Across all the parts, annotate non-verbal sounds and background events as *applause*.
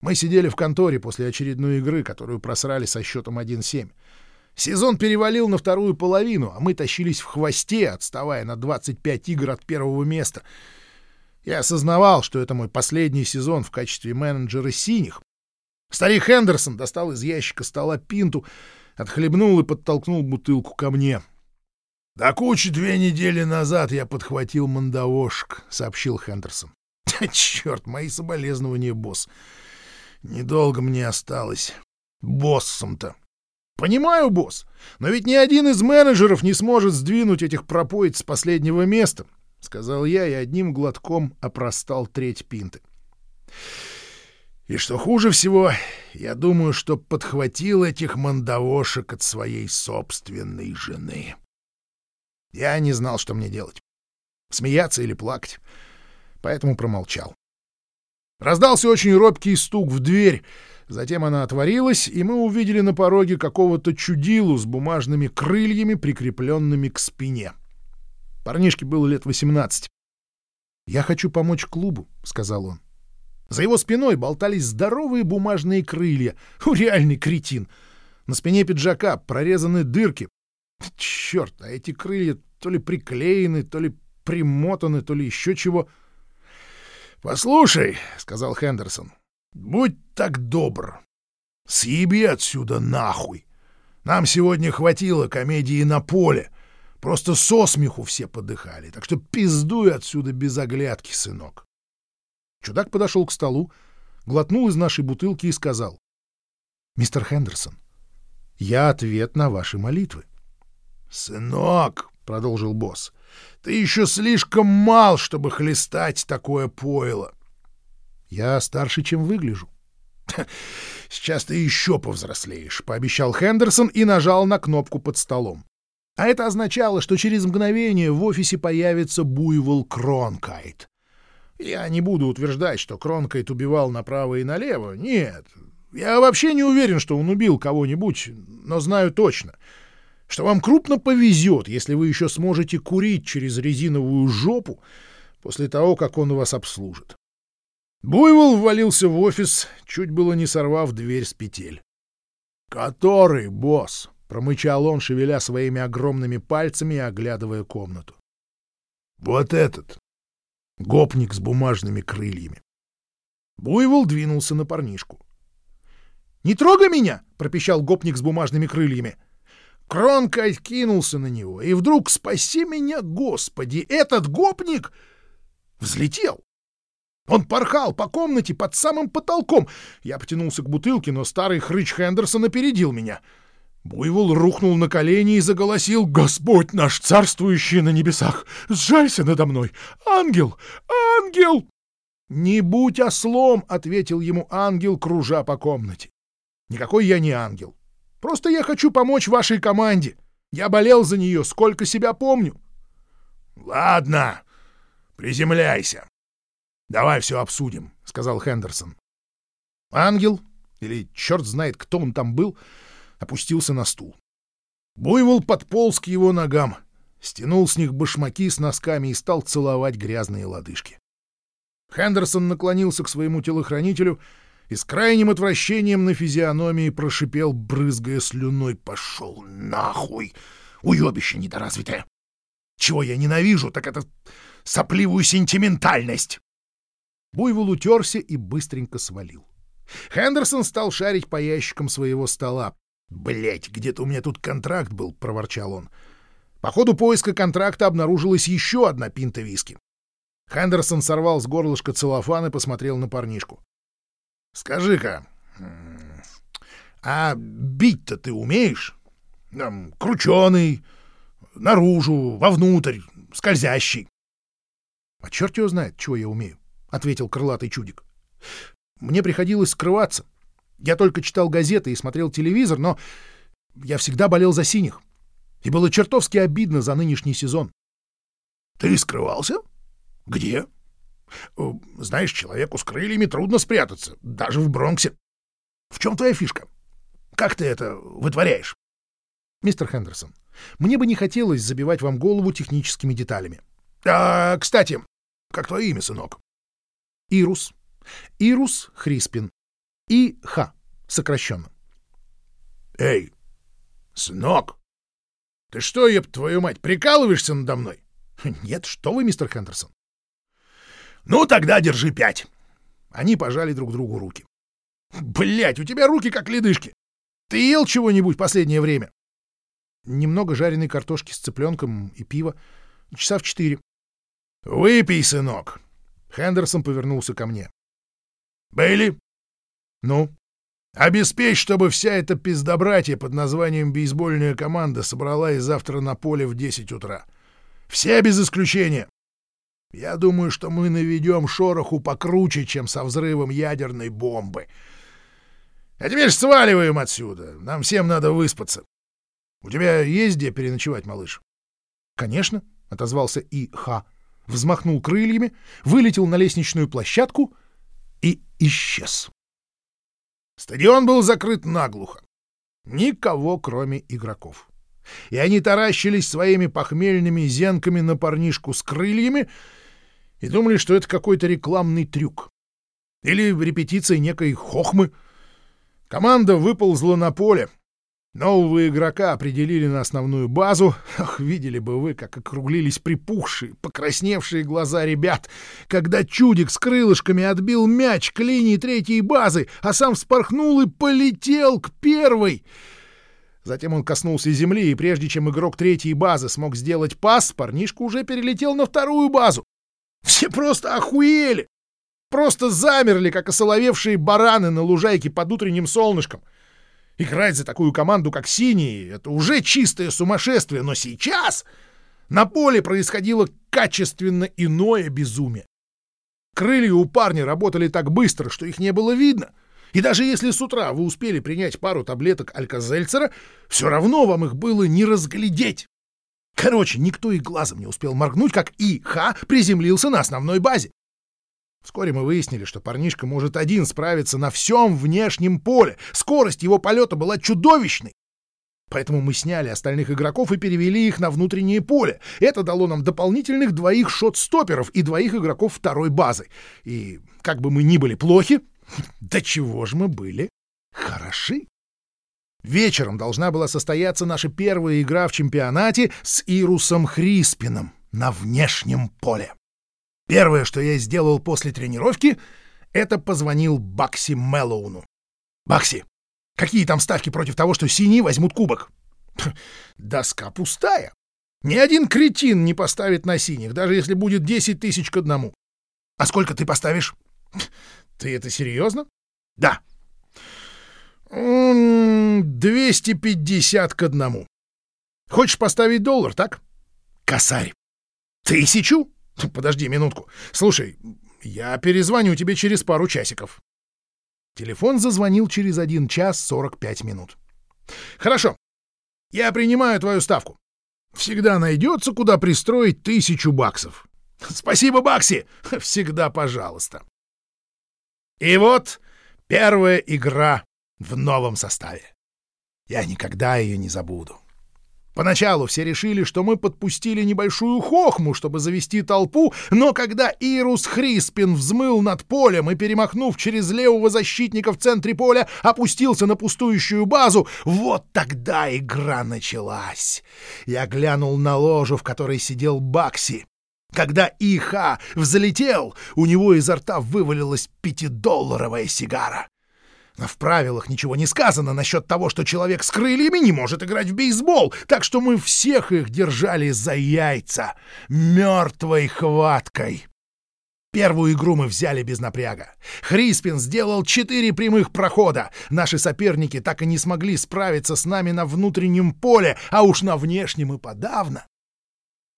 Мы сидели в конторе после очередной игры, которую просрали со счетом 1-7. Сезон перевалил на вторую половину, а мы тащились в хвосте, отставая на 25 игр от первого места. Я осознавал, что это мой последний сезон в качестве менеджера «Синих». Старик Хендерсон достал из ящика стола пинту, отхлебнул и подтолкнул бутылку ко мне. — До кучи две недели назад я подхватил мандавошек, — сообщил Хендерсон. — Черт, мои соболезнования, босс. Недолго мне осталось. Боссом-то. Понимаю, босс, но ведь ни один из менеджеров не сможет сдвинуть этих пропоиц с последнего места, — сказал я и одним глотком опростал треть пинты. И что хуже всего, я думаю, что подхватил этих мандавошек от своей собственной жены. Я не знал, что мне делать. Смеяться или плакать. Поэтому промолчал. Раздался очень робкий стук в дверь. Затем она отворилась, и мы увидели на пороге какого-то чудилу с бумажными крыльями, прикрепленными к спине. Парнишке было лет восемнадцать. «Я хочу помочь клубу», — сказал он. За его спиной болтались здоровые бумажные крылья. *laughs* У реальный кретин. На спине пиджака прорезаны дырки. Черт, а эти крылья то ли приклеены, то ли примотаны, то ли еще чего —— Послушай, — сказал Хендерсон, — будь так добр. Съеби отсюда нахуй. Нам сегодня хватило комедии на поле. Просто со смеху все подыхали. Так что пиздуй отсюда без оглядки, сынок. Чудак подошел к столу, глотнул из нашей бутылки и сказал. — Мистер Хендерсон, я ответ на ваши молитвы. — Сынок, — продолжил босс, ты еще слишком мал, чтобы хлестать такое пойло. Я старше, чем выгляжу. *laughs* Сейчас ты еще повзрослеешь, — пообещал Хендерсон и нажал на кнопку под столом. А это означало, что через мгновение в офисе появится буйвол Кронкайт. Я не буду утверждать, что Кронкайт убивал направо и налево. Нет, я вообще не уверен, что он убил кого-нибудь, но знаю точно — что вам крупно повезет, если вы еще сможете курить через резиновую жопу после того, как он вас обслужит. Буйвол ввалился в офис, чуть было не сорвав дверь с петель. «Который, босс?» — промычал он, шевеля своими огромными пальцами и оглядывая комнату. «Вот этот. Гопник с бумажными крыльями». Буйвол двинулся на парнишку. «Не трогай меня!» — пропищал гопник с бумажными крыльями. — Кронкай кинулся на него, и вдруг, спаси меня, Господи, этот гопник взлетел. Он порхал по комнате под самым потолком. Я потянулся к бутылке, но старый хрыч Хендерсон опередил меня. Буйвол рухнул на колени и заголосил «Господь наш, царствующий на небесах, сжалься надо мной! Ангел! Ангел!» «Не будь ослом!» — ответил ему ангел, кружа по комнате. «Никакой я не ангел. Просто я хочу помочь вашей команде. Я болел за нее, сколько себя помню. — Ладно, приземляйся. Давай все обсудим, — сказал Хендерсон. Ангел, или черт знает, кто он там был, опустился на стул. Буйвол подполз к его ногам, стянул с них башмаки с носками и стал целовать грязные лодыжки. Хендерсон наклонился к своему телохранителю — и с крайним отвращением на физиономии прошипел, брызгая слюной, «Пошел нахуй! Уебище недоразвитое! Чего я ненавижу, так это сопливую сентиментальность!» Буйвол утерся и быстренько свалил. Хендерсон стал шарить по ящикам своего стола. «Блядь, где-то у меня тут контракт был», — проворчал он. По ходу поиска контракта обнаружилась еще одна пинта виски. Хендерсон сорвал с горлышка целлофан и посмотрел на парнишку. Скажи-ка, а бить-то ты умеешь? Там, крученый, наружу, вовнутрь, скользящий. — А черт его знает, чего я умею, — ответил крылатый чудик. — Мне приходилось скрываться. Я только читал газеты и смотрел телевизор, но я всегда болел за синих. И было чертовски обидно за нынешний сезон. — Ты скрывался? Где? — знаешь, человеку с крыльями трудно спрятаться, даже в Бронксе. В чем твоя фишка? Как ты это вытворяешь? Мистер Хендерсон, мне бы не хотелось забивать вам голову техническими деталями. А, кстати, как твое имя, сынок? Ирус. Ирус Хриспин. ИХ, сокращенно. «Эй, сынок, ты что, еб твою мать, прикалываешься надо мной?» «Нет, что вы, мистер Хендерсон?» «Ну, тогда держи пять». Они пожали друг другу руки. Блять, у тебя руки как ледышки. Ты ел чего-нибудь последнее время? Немного жареной картошки с цыпленком и пива. Часа в четыре. Выпей, сынок. Хендерсон повернулся ко мне. Бейли? Ну? Обеспечь, чтобы вся эта пиздобратья под названием «бейсбольная команда» собралась завтра на поле в 10 утра. Все без исключения. Я думаю, что мы наведем шороху покруче, чем со взрывом ядерной бомбы. А теперь сваливаем отсюда. Нам всем надо выспаться. У тебя есть где переночевать, малыш? — Конечно, — отозвался И.Х. Взмахнул крыльями, вылетел на лестничную площадку и исчез. Стадион был закрыт наглухо. Никого, кроме игроков. И они таращились своими похмельными зенками на парнишку с крыльями и думали, что это какой-то рекламный трюк. Или репетиция некой хохмы. Команда выползла на поле. Нового игрока определили на основную базу. Ах, видели бы вы, как округлились припухшие, покрасневшие глаза ребят, когда чудик с крылышками отбил мяч к линии третьей базы, а сам вспорхнул и полетел к первой. Затем он коснулся земли, и прежде чем игрок третьей базы смог сделать пас, парнишка уже перелетел на вторую базу. Все просто охуели! Просто замерли, как осоловевшие бараны на лужайке под утренним солнышком. Играть за такую команду, как «Синие» — это уже чистое сумасшествие, но сейчас на поле происходило качественно иное безумие. Крылья у парня работали так быстро, что их не было видно. И даже если с утра вы успели принять пару таблеток Альказельцера, все равно вам их было не разглядеть. Короче, никто и глазом не успел моргнуть, как И.Х. приземлился на основной базе. Вскоре мы выяснили, что парнишка может один справиться на всем внешнем поле. Скорость его полета была чудовищной. Поэтому мы сняли остальных игроков и перевели их на внутреннее поле. Это дало нам дополнительных двоих шот-стоперов и двоих игроков второй базы. И как бы мы ни были плохи, *laughs* до чего же мы были хороши. Вечером должна была состояться наша первая игра в чемпионате с Ирусом Хриспином на внешнем поле. Первое, что я сделал после тренировки, это позвонил Бакси Мэллоуну. «Бакси, какие там ставки против того, что синие возьмут кубок?» *laughs* «Доска пустая. Ни один кретин не поставит на синих, даже если будет 10 тысяч к одному. А сколько ты поставишь?» *laughs* «Ты это серьезно?» «Да». «250 к одному. Хочешь поставить доллар, так?» «Косарь». «Тысячу?» *laughs* «Подожди минутку. Слушай, я перезвоню тебе через пару часиков». Телефон зазвонил через один час сорок пять минут. «Хорошо. Я принимаю твою ставку. Всегда найдется, куда пристроить тысячу баксов. *laughs* Спасибо, Бакси! *laughs* Всегда пожалуйста». И вот первая игра в новом составе. Я никогда ее не забуду. Поначалу все решили, что мы подпустили небольшую хохму, чтобы завести толпу, но когда Ирус Хриспин взмыл над полем и, перемахнув через левого защитника в центре поля, опустился на пустующую базу, вот тогда игра началась. Я глянул на ложу, в которой сидел Бакси. Когда Иха взлетел, у него изо рта вывалилась пятидолларовая сигара. Но в правилах ничего не сказано насчет того, что человек с крыльями не может играть в бейсбол, так что мы всех их держали за яйца мертвой хваткой. Первую игру мы взяли без напряга. Хриспин сделал четыре прямых прохода. Наши соперники так и не смогли справиться с нами на внутреннем поле, а уж на внешнем и подавно.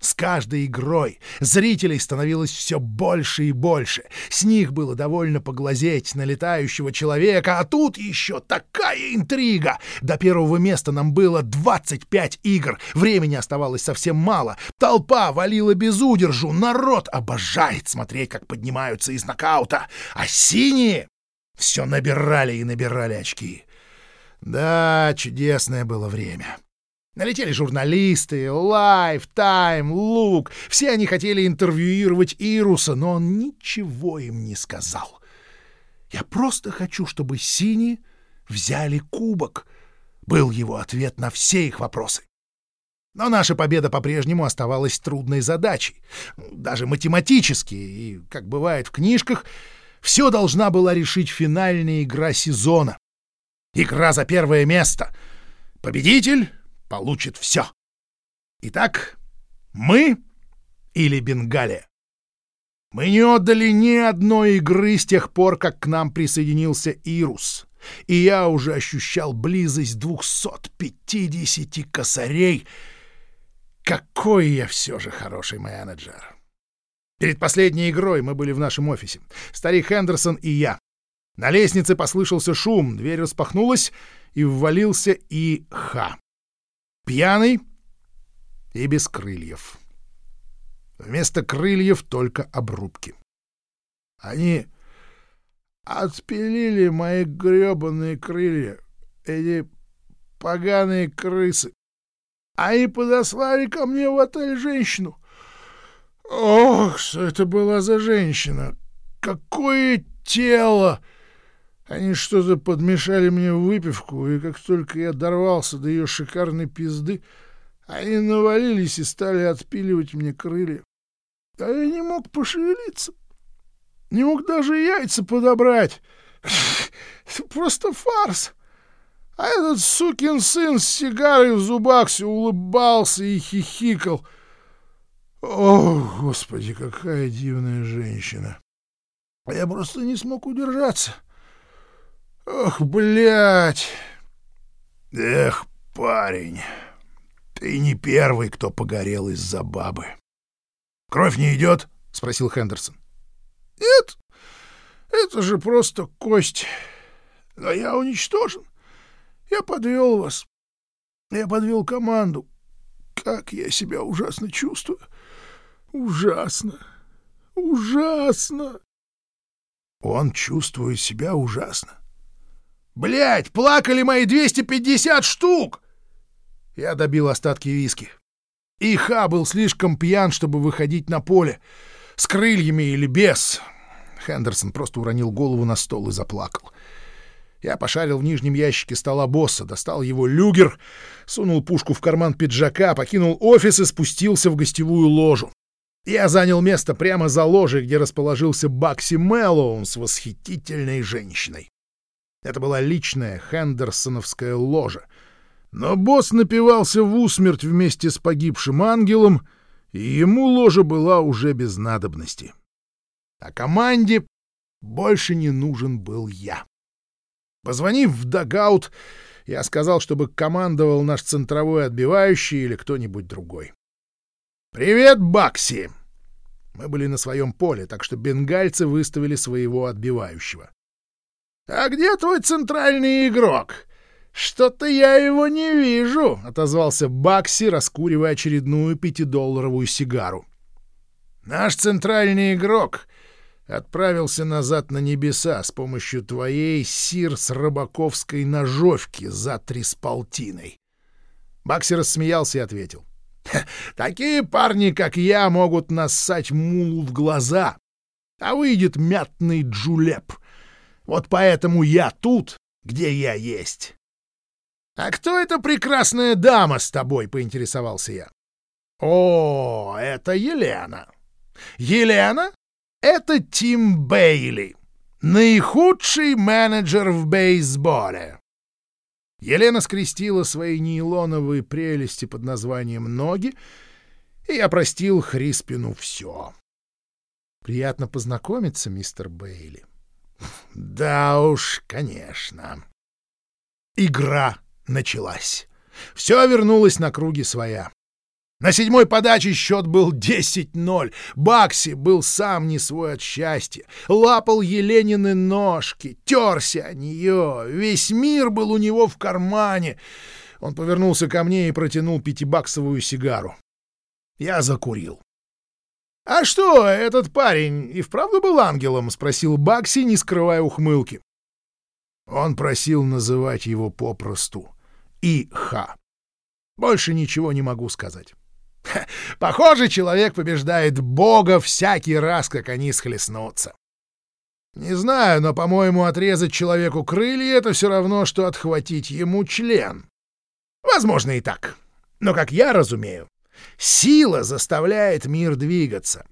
С каждой игрой зрителей становилось все больше и больше. С них было довольно поглазеть на летающего человека, а тут еще такая интрига! До первого места нам было 25 игр, времени оставалось совсем мало. Толпа валила без удержу, народ обожает смотреть, как поднимаются из нокаута, а синие все набирали и набирали очки. Да, чудесное было время. Налетели журналисты, Лайф, Тайм, Лук. Все они хотели интервьюировать Ируса, но он ничего им не сказал. Я просто хочу, чтобы синие взяли кубок, был его ответ на все их вопросы. Но наша победа по-прежнему оставалась трудной задачей. Даже математически, и, как бывает в книжках, все должна была решить финальная игра сезона. Игра за первое место. Победитель получит все. Итак, мы или Бенгалия? Мы не отдали ни одной игры с тех пор, как к нам присоединился Ирус, и я уже ощущал близость 250 косарей — какой я все же хороший менеджер! Перед последней игрой мы были в нашем офисе. Старик Хендерсон и я. На лестнице послышался шум, дверь распахнулась, и ввалился И. Пьяный и без крыльев. Вместо крыльев только обрубки. Они отпилили мои гребаные крылья, эти поганые крысы. Они подослали ко мне в отель женщину. Ох, что это была за женщина! Какое тело! Они что-то подмешали мне в выпивку, и как только я дорвался до ее шикарной пизды, они навалились и стали отпиливать мне крылья. А я не мог пошевелиться. Не мог даже яйца подобрать. *laughs* Просто фарс. А этот сукин сын с сигарой в зубах все улыбался и хихикал. О, господи, какая дивная женщина! Я просто не смог удержаться. Ох, блядь! Эх, парень, ты не первый, кто погорел из-за бабы. Кровь не идет? — спросил Хендерсон. — Нет, это же просто кость. Но я уничтожен. Я подвел вас. Я подвел команду. Как я себя ужасно чувствую. Ужасно. Ужасно. Он чувствует себя ужасно. Блять, плакали мои 250 штук! Я добил остатки виски. Иха был слишком пьян, чтобы выходить на поле. С крыльями или без. Хендерсон просто уронил голову на стол и заплакал. — я пошарил в нижнем ящике стола босса, достал его люгер, сунул пушку в карман пиджака, покинул офис и спустился в гостевую ложу. Я занял место прямо за ложей, где расположился Бакси Мэллоун с восхитительной женщиной. Это была личная хендерсоновская ложа. Но босс напивался в усмерть вместе с погибшим ангелом, и ему ложа была уже без надобности. А команде больше не нужен был я. Позвонив в дагаут, я сказал, чтобы командовал наш центровой отбивающий или кто-нибудь другой. «Привет, Бакси!» Мы были на своем поле, так что бенгальцы выставили своего отбивающего. «А где твой центральный игрок? Что-то я его не вижу», — отозвался Бакси, раскуривая очередную пятидолларовую сигару. «Наш центральный игрок отправился назад на небеса с помощью твоей сирс рыбаковской ножовки за три с полтиной. Бакси рассмеялся и ответил. «Такие парни, как я, могут нассать мулу в глаза, а выйдет мятный джулеп. Вот поэтому я тут, где я есть». «А кто эта прекрасная дама с тобой?» — поинтересовался я. «О, это Елена». «Елена? Это Тим Бейли, наихудший менеджер в бейсболе. Елена скрестила свои нейлоновые прелести под названием «Ноги», и я простил Хриспину все. Приятно познакомиться, мистер Бейли. Да уж, конечно. Игра началась. Все вернулось на круги своя. На седьмой подаче счет был 10-0. Бакси был сам не свой от счастья. Лапал Еленины ножки, терся о нее. Весь мир был у него в кармане. Он повернулся ко мне и протянул пятибаксовую сигару. Я закурил. «А что, этот парень и вправду был ангелом?» — спросил Бакси, не скрывая ухмылки. Он просил называть его попросту И.Х. Больше ничего не могу сказать. Похоже, человек побеждает Бога всякий раз, как они схлестнутся. Не знаю, но, по-моему, отрезать человеку крылья — это все равно, что отхватить ему член. Возможно и так. Но, как я разумею, сила заставляет мир двигаться.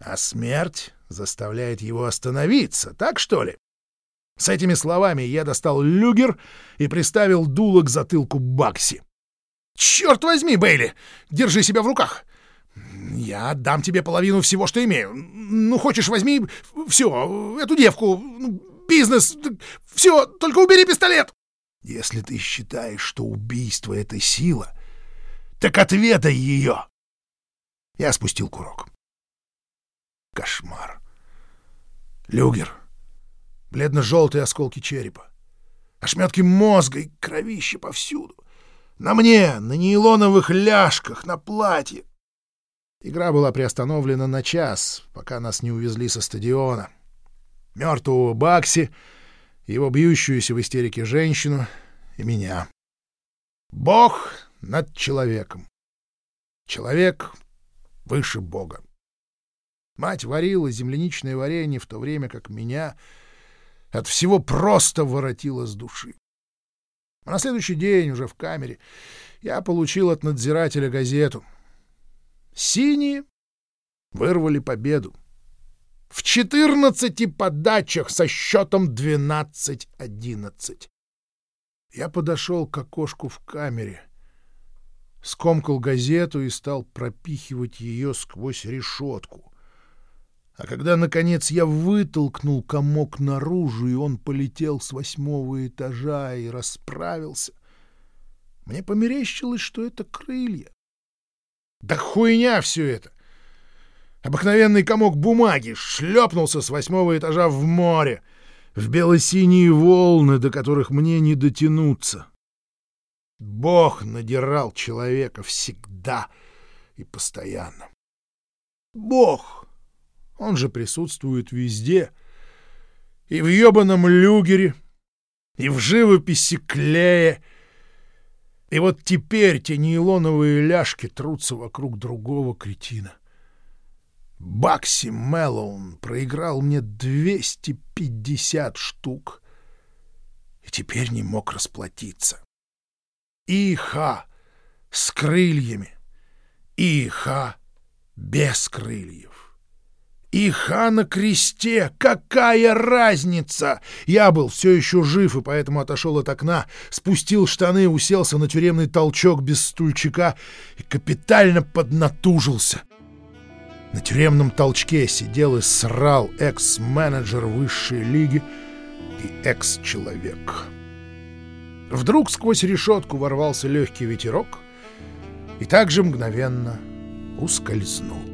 А смерть заставляет его остановиться, так что ли? С этими словами я достал люгер и приставил дуло к затылку Бакси. «Черт возьми, Бейли! Держи себя в руках! Я отдам тебе половину всего, что имею. Ну, хочешь, возьми все, эту девку, ну, бизнес, все, только убери пистолет!» «Если ты считаешь, что убийство — это сила, так отведай ее!» Я спустил курок. Кошмар. Люгер. Бледно-желтые осколки черепа. Ошметки мозга и кровище повсюду. На мне, на нейлоновых ляжках, на платье. Игра была приостановлена на час, пока нас не увезли со стадиона. Мертвого Бакси, его бьющуюся в истерике женщину и меня. Бог над человеком. Человек выше Бога. Мать варила земляничное варенье в то время, как меня от всего просто воротило с души. А на следующий день, уже в камере, я получил от надзирателя газету. Синие вырвали победу. В 14 подачах со счетом 12-11. Я подошел к окошку в камере, скомкал газету и стал пропихивать ее сквозь решетку. А когда, наконец, я вытолкнул комок наружу, и он полетел с восьмого этажа и расправился, мне померещилось, что это крылья. Да хуйня все это! Обыкновенный комок бумаги шлепнулся с восьмого этажа в море, в бело-синие волны, до которых мне не дотянуться. Бог надирал человека всегда и постоянно. Бог! Он же присутствует везде. И в ебаном люгере, и в живописи клея. И вот теперь те нейлоновые ляжки трутся вокруг другого кретина. Бакси Мэллоун проиграл мне 250 штук и теперь не мог расплатиться. Иха с крыльями, Иха без крыльев. Иха на кресте! Какая разница? Я был все еще жив и поэтому отошел от окна, спустил штаны, уселся на тюремный толчок без стульчика и капитально поднатужился. На тюремном толчке сидел и срал экс-менеджер высшей лиги и экс-человек. Вдруг сквозь решетку ворвался легкий ветерок и также мгновенно ускользнул.